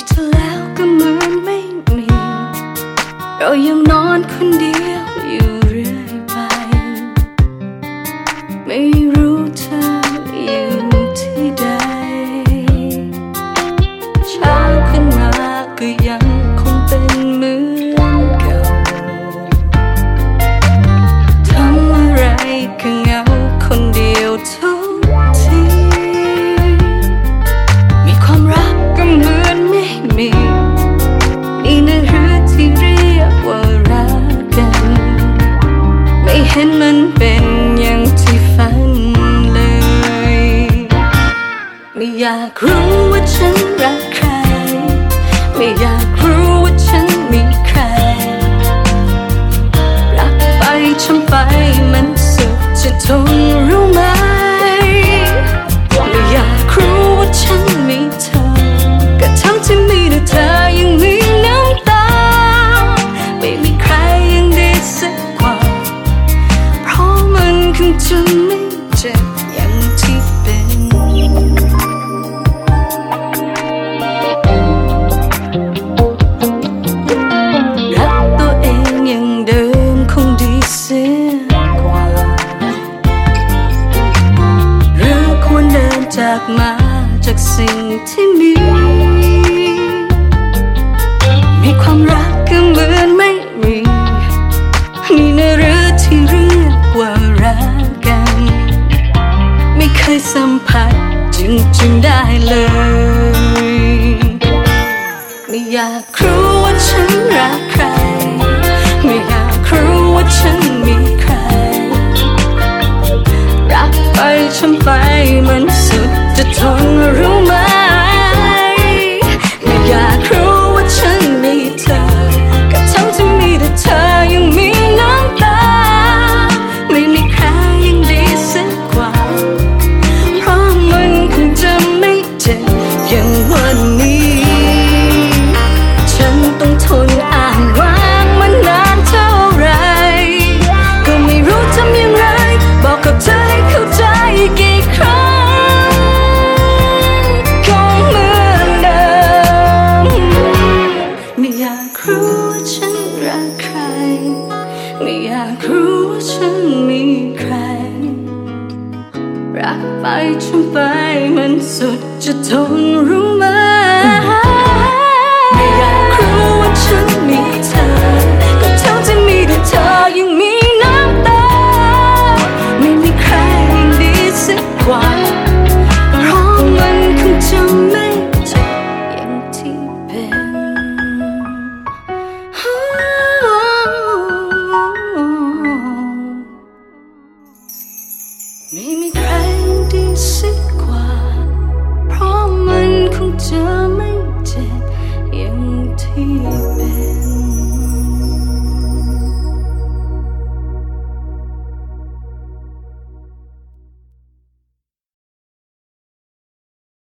นี่เธอแล้วก็เหมือนไม่มี เรายังนอนคนเดียวอยู่เรื่อยไป ไม่รู้เธออยู่ที่ใดเช้าขึ้นมาก็ยัง ห็นมันเป็นอย่างที่ฝันเลย ไม่อยากรู้ มันคงจะไม่เจ็บอย่างที่เป็นรักตัวเไม่เคยสัมผัสจึงจึงได้เลย วันนี้ ฉันต้องทนอ่านว่างมานานเท่าไร ก็ไม่รู้ทำอย่างไร บอกกับเธอให้เข้าใจกี่ครั้งก็เหมือนเดิมไม่อยากรู้ว่าฉันรักใคร ไม่อยากรู้ว่าฉันมีใคร รักไปช้ำไปมันสุดจะทนรู้ จะไม่เจ็บอย่างที่เป็น